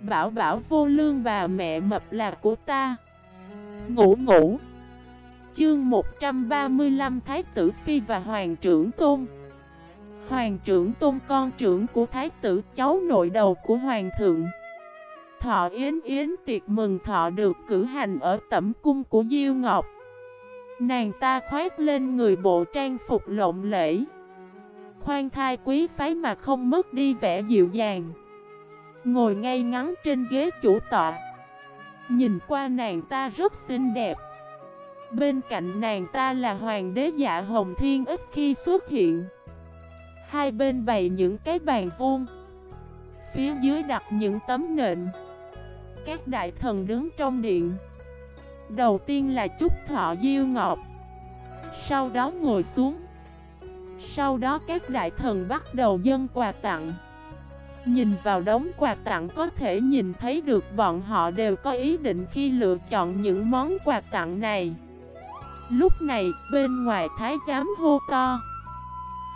Bảo bảo vô lương bà mẹ mập là của ta. Ngủ ngủ. Chương 135 Thái tử Phi và Hoàng trưởng Tôn. Hoàng trưởng Tôn, con trưởng của Thái tử, cháu nội đầu của Hoàng thượng. Thọ Yến Yến tiệc mừng thọ được cử hành ở tẩm cung của Diêu Ngọc. Nàng ta khoét lên người bộ trang phục lộng lẫy. Khoan thai quý phái mà không mất đi vẻ dịu dàng. Ngồi ngay ngắn trên ghế chủ tọa. Nhìn qua nàng ta rất xinh đẹp. Bên cạnh nàng ta là hoàng đế dạ hồng thiên ít khi xuất hiện. Hai bên bày những cái bàn vuông. Phía dưới đặt những tấm nệm. Các đại thần đứng trong điện. Đầu tiên là chúc thọ diêu ngọc. Sau đó ngồi xuống. Sau đó các đại thần bắt đầu dân quà tặng. Nhìn vào đống quà tặng có thể nhìn thấy được bọn họ đều có ý định khi lựa chọn những món quà tặng này. Lúc này, bên ngoài thái giám hô to.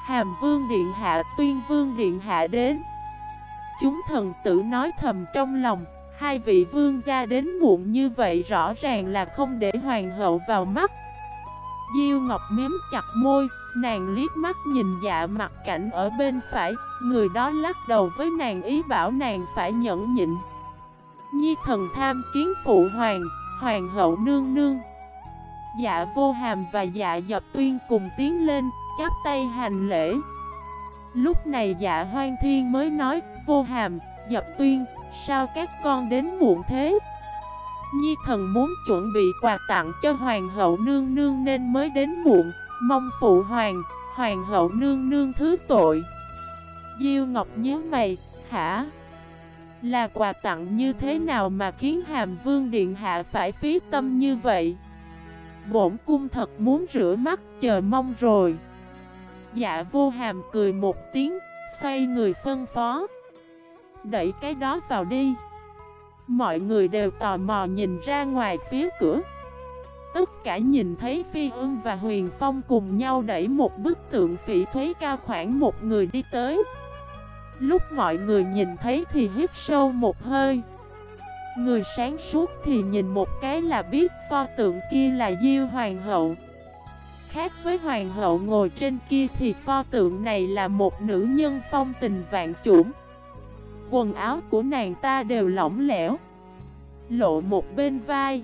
Hàm vương điện hạ, tuyên vương điện hạ đến. Chúng thần tử nói thầm trong lòng, Hai vị vương gia đến muộn như vậy rõ ràng là không để hoàng hậu vào mắt. Diêu Ngọc miếm chặt môi Nàng liếc mắt nhìn dạ mặt cảnh ở bên phải Người đó lắc đầu với nàng ý bảo nàng phải nhẫn nhịn. Nhi thần tham kiến phụ hoàng Hoàng hậu nương nương. Dạ vô hàm và dạ dập tuyên cùng tiến lên Chắp tay hành lễ. Lúc này dạ hoang thiên mới nói Vô hàm, dập tuyên Sao các con đến muộn thế? Nhi thần muốn chuẩn bị quà tặng cho hoàng hậu nương nương nên mới đến muộn. Mong phụ hoàng, hoàng hậu nương nương thứ tội. Diêu Ngọc nhớ mày, hả? Là quà tặng như thế nào mà khiến hàm vương điện hạ phải phí tâm như vậy? Bổn cung thật muốn rửa mắt chờ mong rồi. Dạ vô hàm cười một tiếng, xoay người phân phó. Đẩy cái đó vào đi. Mọi người đều tò mò nhìn ra ngoài phía cửa. Tất cả nhìn thấy Phi ưng và Huyền Phong cùng nhau đẩy một bức tượng phỉ thuế cao khoảng một người đi tới. Lúc mọi người nhìn thấy thì hít sâu một hơi. Người sáng suốt thì nhìn một cái là biết pho tượng kia là Diêu Hoàng hậu. Khác với Hoàng hậu ngồi trên kia thì pho tượng này là một nữ nhân phong tình vạn chủng. Quần áo của nàng ta đều lỏng lẻo, Lộ một bên vai.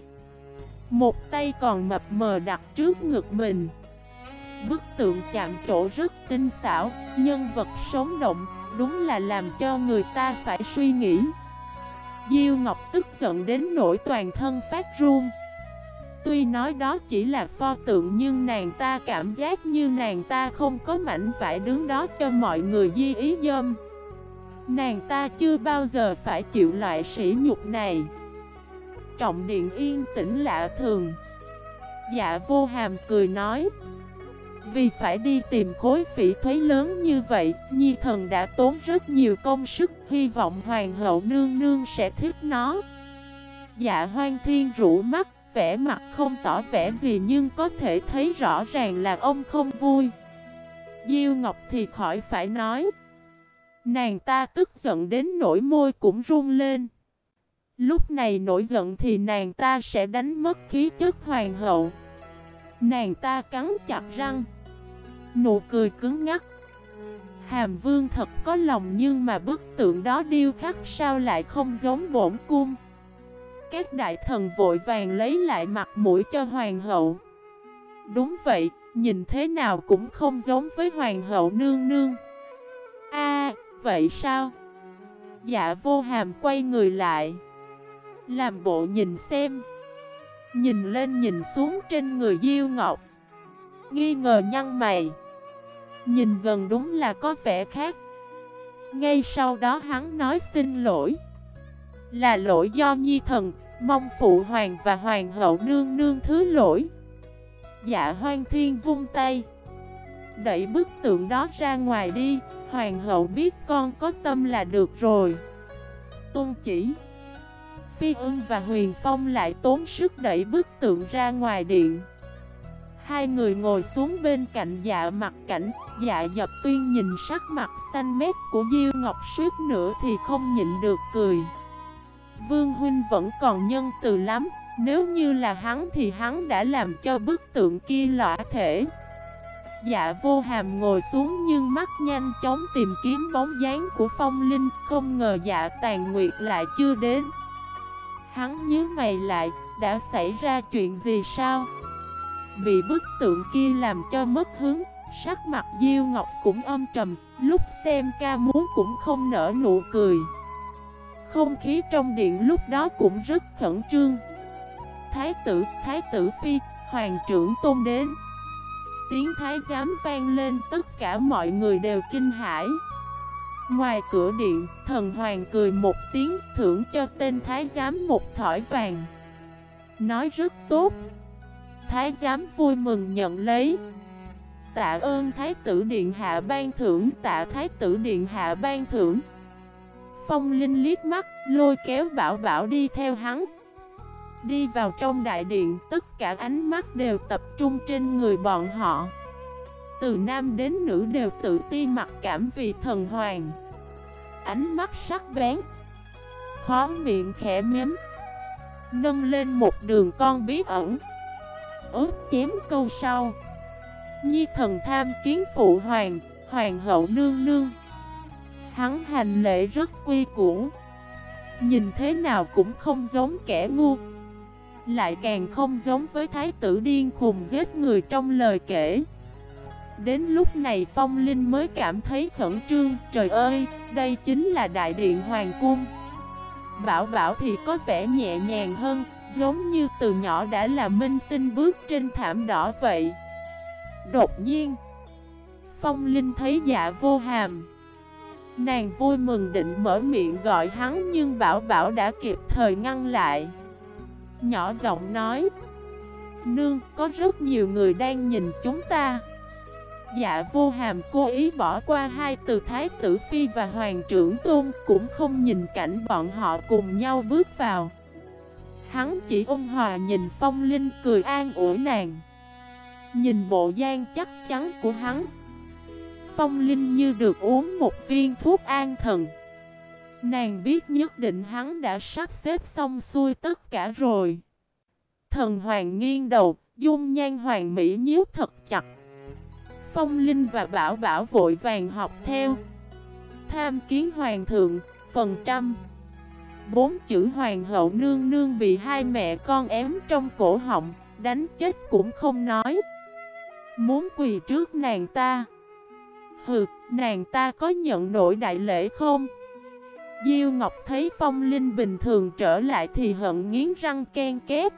Một tay còn mập mờ đặt trước ngực mình. Bức tượng chạm trổ rất tinh xảo, Nhân vật sống động, Đúng là làm cho người ta phải suy nghĩ. Diêu Ngọc tức giận đến nỗi toàn thân phát run. Tuy nói đó chỉ là pho tượng nhưng nàng ta cảm giác như nàng ta không có mảnh vải đứng đó cho mọi người di ý dâm. Nàng ta chưa bao giờ phải chịu loại sỉ nhục này. Trọng điện yên tĩnh lạ thường. Dạ vô hàm cười nói, Vì phải đi tìm khối phỉ thuế lớn như vậy, Nhi thần đã tốn rất nhiều công sức, Hy vọng hoàng hậu nương nương sẽ thích nó. Dạ hoang thiên rũ mắt, Vẻ mặt không tỏ vẻ gì Nhưng có thể thấy rõ ràng là ông không vui. Diêu Ngọc thì khỏi phải nói, Nàng ta tức giận đến nỗi môi cũng run lên. Lúc này nổi giận thì nàng ta sẽ đánh mất khí chất hoàng hậu. Nàng ta cắn chặt răng. Nụ cười cứng ngắt. Hàm vương thật có lòng nhưng mà bức tượng đó điêu khắc sao lại không giống bổn cung. Các đại thần vội vàng lấy lại mặt mũi cho hoàng hậu. Đúng vậy, nhìn thế nào cũng không giống với hoàng hậu nương nương. A vậy sao? Dạ vô hàm quay người lại làm bộ nhìn xem. Nhìn lên nhìn xuống trên người Diêu Ngọc. Nghi ngờ nhăn mày. Nhìn gần đúng là có vẻ khác. Ngay sau đó hắn nói xin lỗi. Là lỗi do nhi thần, Mong phụ hoàng và hoàng hậu nương nương thứ lỗi. Dạ hoang thiên vung tay. Đẩy bức tượng đó ra ngoài đi, Hoàng hậu biết con có tâm là được rồi. Tôn chỉ. Phi ưng và Huyền Phong lại tốn sức đẩy bức tượng ra ngoài điện. Hai người ngồi xuống bên cạnh dạ mặt cảnh Dạ dập tuyên nhìn sắc mặt xanh mét của Diêu Ngọc suốt nữa thì không nhịn được cười. Vương Huynh vẫn còn nhân từ lắm, Nếu như là hắn thì hắn đã làm cho bức tượng kia lõa thể. Dạ vô hàm ngồi xuống nhưng mắt nhanh chóng tìm kiếm bóng dáng của phong linh, Không ngờ dạ tàn nguyệt lại chưa đến. Hắn nhớ mày lại, đã xảy ra chuyện gì sao? Bị bức tượng kia làm cho mất hứng Sắc mặt Diêu Ngọc cũng âm trầm Lúc xem ca muốn cũng không nở nụ cười. Không khí trong điện lúc đó cũng rất khẩn trương. Thái tử, thái tử phi, hoàng trưởng tôn đến. Tiếng thái giám vang lên tất cả mọi người đều kinh hãi. Ngoài cửa điện, thần hoàng cười một tiếng thưởng cho tên thái giám một thỏi vàng. Nói rất tốt. Thái giám vui mừng nhận lấy. Tạ ơn Thái tử Điện Hạ ban thưởng Tạ Thái tử Điện Hạ ban thưởng. Phong Linh liếc mắt Lôi kéo Bảo Bảo đi theo hắn. Đi vào trong đại điện Tất cả ánh mắt đều tập trung trên người bọn họ. Từ nam đến nữ đều tự ti mặc cảm vì thần hoàng. Ánh mắt sắc bén Khó miệng khẽ mém Nâng lên một đường con bí ẩn ớt chém câu sau. Nhi thần tham kiến phụ hoàng, hoàng hậu nương nương. Hắn hành lễ rất quy củ Nhìn thế nào cũng không giống kẻ ngu Lại càng không giống với thái tử điên khùng giết người trong lời kể. Đến lúc này phong linh mới cảm thấy khẩn trương. Trời ơi, đây chính là đại điện hoàng cung. Bảo bảo thì có vẻ nhẹ nhàng hơn Giống như từ nhỏ đã là minh tinh bước trên thảm đỏ vậy. Đột nhiên Phong Linh thấy dạ vô hàm. Nàng vui mừng định mở miệng gọi hắn Nhưng Bảo Bảo đã kịp thời ngăn lại. Nhỏ giọng nói Nương, có rất nhiều người đang nhìn chúng ta. Dạ vô hàm, cố ý bỏ qua hai từ Thái tử Phi và Hoàng trưởng Tôn, Cũng không nhìn cảnh bọn họ cùng nhau bước vào. Hắn chỉ ôn hòa nhìn Phong Linh cười an ủi nàng. Nhìn bộ gian chắc chắn của hắn. Phong Linh như được uống một viên thuốc an thần. Nàng biết nhất định hắn đã sắp xếp xong xuôi tất cả rồi. Thần hoàng nghiêng đầu, Dung nhan hoàng mỹ nhíu thật chặt. Phong Linh và Bảo Bảo vội vàng học theo. Tham kiến hoàng thượng Phần trăm. Bốn chữ hoàng hậu nương nương bị hai mẹ con ém trong cổ họng Đánh chết cũng không nói. Muốn quỳ trước nàng ta. Hừ, nàng ta có nhận nổi đại lễ không? Diêu Ngọc thấy phong linh bình thường trở lại thì hận nghiến răng ken két.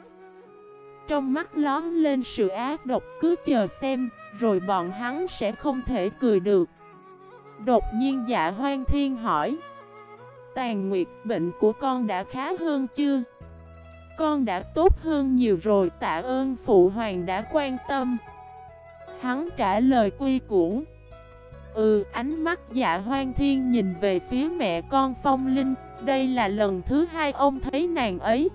Trong mắt lón lên sự ác độc cứ chờ xem Rồi bọn hắn sẽ không thể cười được. Đột nhiên dạ hoang thiên hỏi Tàn Nguyệt bệnh của con đã khá hơn chưa? Con đã tốt hơn nhiều rồi tạ ơn Phụ Hoàng đã quan tâm. Hắn trả lời quy củ Ừ, ánh mắt dạ hoang thiên nhìn về phía mẹ con phong linh Đây là lần thứ hai ông thấy nàng ấy.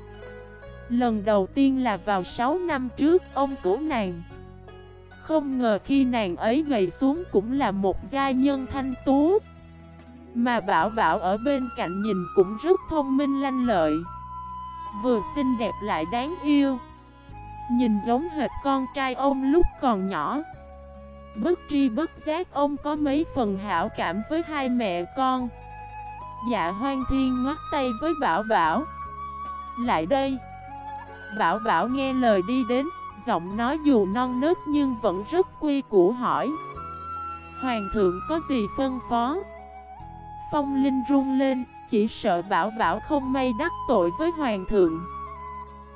Lần đầu tiên là vào 6 năm trước, ông cứu nàng. Không ngờ khi nàng ấy gầy xuống cũng là một gia nhân thanh tú. Mà Bảo Bảo ở bên cạnh nhìn cũng rất thông minh lanh lợi. Vừa xinh đẹp lại đáng yêu. Nhìn giống hệt con trai ông lúc còn nhỏ. Bất tri bất giác ông có mấy phần hảo cảm với hai mẹ con. Dạ hoang thiên ngoắt tay với Bảo Bảo. Lại đây Bảo Bảo nghe lời đi đến Giọng nói dù non nớt nhưng vẫn rất quy củ hỏi. Hoàng thượng có gì phân phó? Phong Linh run lên Chỉ sợ Bảo Bảo không may đắc tội với Hoàng thượng.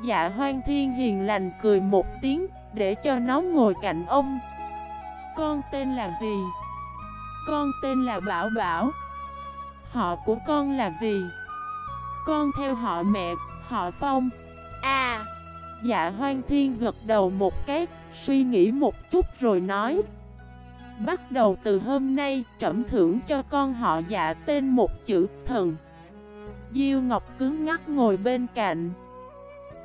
Dạ hoang thiên hiền lành cười một tiếng Để cho nó ngồi cạnh ông. Con tên là gì? Con tên là Bảo Bảo. Họ của con là gì? Con theo họ mẹ, họ Phong. À Dạ hoang thiên gật đầu một cái, Suy nghĩ một chút rồi nói. Bắt đầu từ hôm nay, Trẩm thưởng cho con họ dạ tên một chữ, thần. Diêu Ngọc cứng ngắc ngồi bên cạnh.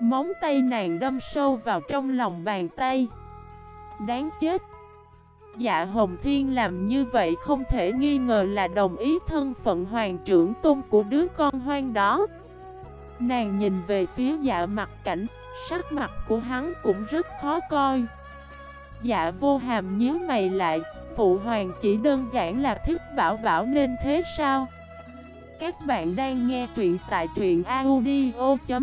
Móng tay nàng đâm sâu vào trong lòng bàn tay. Đáng chết. Dạ Hồng Thiên làm như vậy không thể nghi ngờ là đồng ý thân phận hoàng trưởng tôn của đứa con hoang đó. Nàng nhìn về phía dạ mặt cảnh, Sắc mặt của hắn cũng rất khó coi. Dạ vô hàm nhíu mày lại, Phụ hoàng chỉ đơn giản là thích bảo bảo nên thế sao? Các bạn đang nghe truyện tại truyện audio.fif